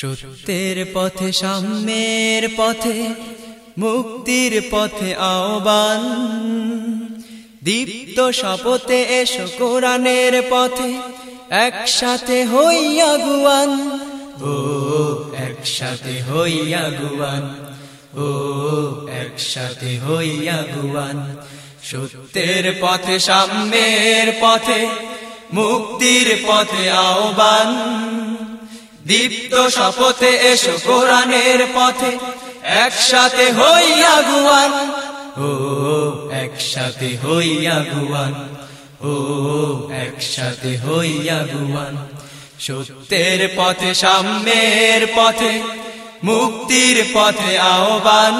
সত্যের পথে, সাম্যের পথে, মুক্তির পথে আহ্বান। দীপ্ত শপথে এসো কোরআনের পথে, একসাথে হইয়া গুয়ান। ও, একসাথে হইয়া গুয়ান। ও, একসাথে হইয়া গুয়ান। সত্যের পথে, সাম্যের পথে, মুক্তির পথে আহ্বান। দীপ্ত শপথে এসো কোরআনের পথে। একসাথে হইয়া গুয়ান ও, একসাথে হইয়া গুয়ান ও, একসাথে হইয়া গুয়ান সত্যের পথে, সাম্যের পথে, মুক্তির পথে আহ্বান।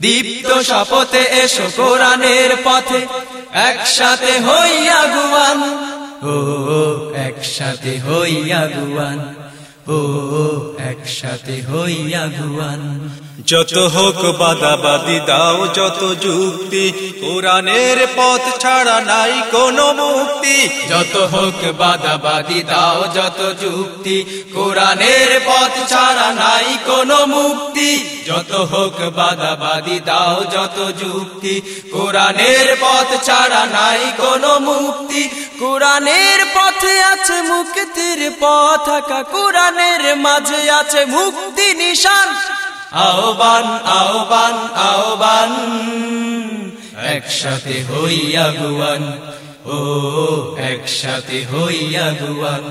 দীপ্ত শপথে এসো কোরআনের পথে। একসাথে হইয়া গুয়ান ও একসাথে হইয়া গুয়ান ও একসাথে হইয়া গুয়ান। যত হোক বাদাবাদি দাও, যত যুক্তি, কোরআনের পথ ছাড়া নাই কোনো মুক্তি। যত হোক বাদাবাদি দাও, যত যুক্তি, কোরআনের পথ ছাড়া নাই কোনো মুক্তি। যত হোক বাদাবাদি দাও, যত যুক্তি, কোরআনের পথ ছাড়া নাই কোনো মুক্তি। কোরআনের পথে আছে মুক্তির পথ আঁকা কোরআনের মাঝে আছে মুক্তি নিশান। আহ্বান আহ্বান আহ্বান। একসাথে হইয়া গুয়ান ও একসাথে হইয়া গুয়ান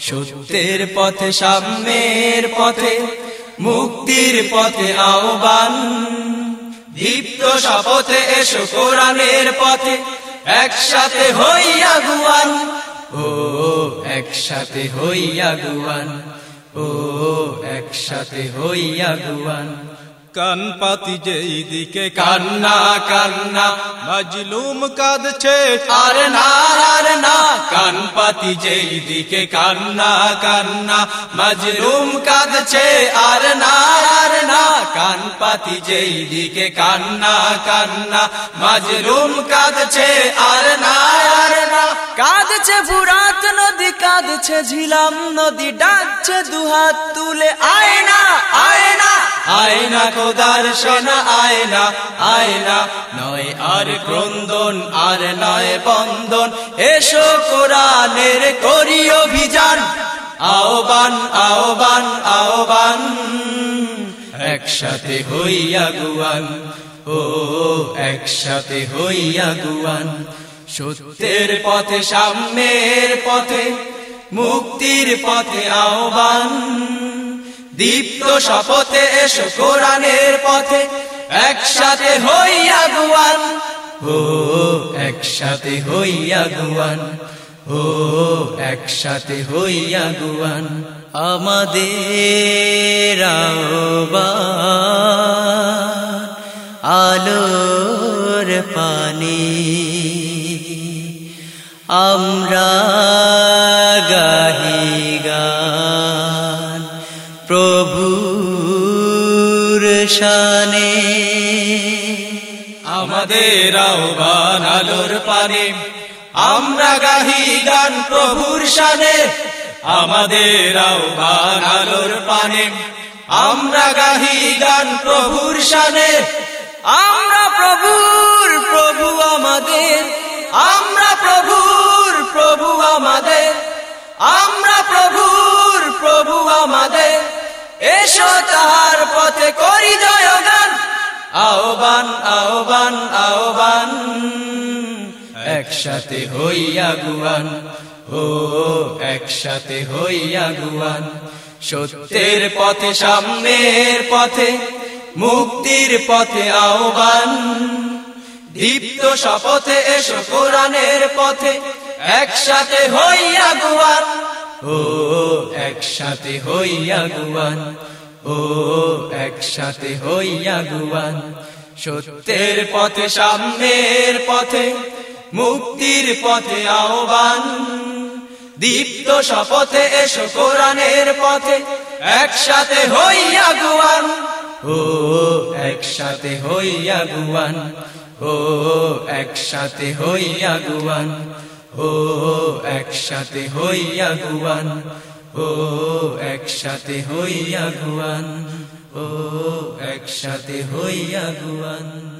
সত্যের পথে, সাম্যের পথে, মুক্তির পথে আহ্বান। দীপ্ত শপথে এসো কোরআনের পথে, একসাথে হইয়া গুয়ান একসাথে হইয়া গুয়ান ও একসাথে হইয়া গুয়ান। কান পাতি যেই দিকে কান্না কান্না মাজলুম কাঁদছে। আর না আর না। কান পাতি যেই দিকে কান্না কান্না মাজলুম কাঁদছে আর না আর না। কান পাতি যেই দিকে কান্না কান্না মাজলুম কাঁদছে আর আর না কাঁদছে ফুরাত নদী, কাঁদছে ঝিলাম নদী, ডাকছে দুহাত তুলে, আয়না আয়না আয়না খোদার সেনা আয়না আয়না, নয় আর ক্রন্দন আর নয় বন্দন এসো কোরআনের করি অভিযান, আহ্বান আহ্বান আহ্বান, একসাথে হইয়া গুয়ান, ও, একসাথে হইয়া গুয়ান সত্যের পথে, সাম্যের পথে, মুক্তির পথে আহ্বান। দীপ্ত শপথে এসো কোরআনের পথে, একসাথে হইয়া গুয়ান ও, একসাথে হইয়া গুয়ান ও, একসাথে হইয়া গুয়ান আমাদের আলোর পানি। আমরা গাহি গান প্রভুর শানে। আমাদের আহ্বান আলোর পানে। আমরা গাহি গান প্রভুর শানে। আমাদের আহ্বান আলোর পানে। আমরা গাহি গান প্রভুর শানে। আমরা প্রভুর প্রভু আহ্বান আহ্বান আহ্বান। একসাথে হইয়া গুয়ান, ও একসাথে হইয়া গুয়ান। সত্যের পথে, সাম্যের পথে, মুক্তির পথে আহ্বান। দীপ্ত শপথে এসো কোরআনের পথে, একসাথে হইয়া গুয়ান, ও একসাথে হইয়া গুয়ান। ও একসাথে হইয়া গুয়ান। সত্যের পথে, সাম্যের পথে, মুক্তির পথে আহ্বান। দীপ্ত শপথে এসো কোরআনের পথে, একসাথে হইয়া গুয়ান। ও একসাথে হইয়া গুয়ান। ও একসাথে হইয়া গুয়ান। ও একসাথে হইয়া গুয়ান। ও একসাথে হইয়া গুয়ান ও একসাথে হইয়া গুয়ান।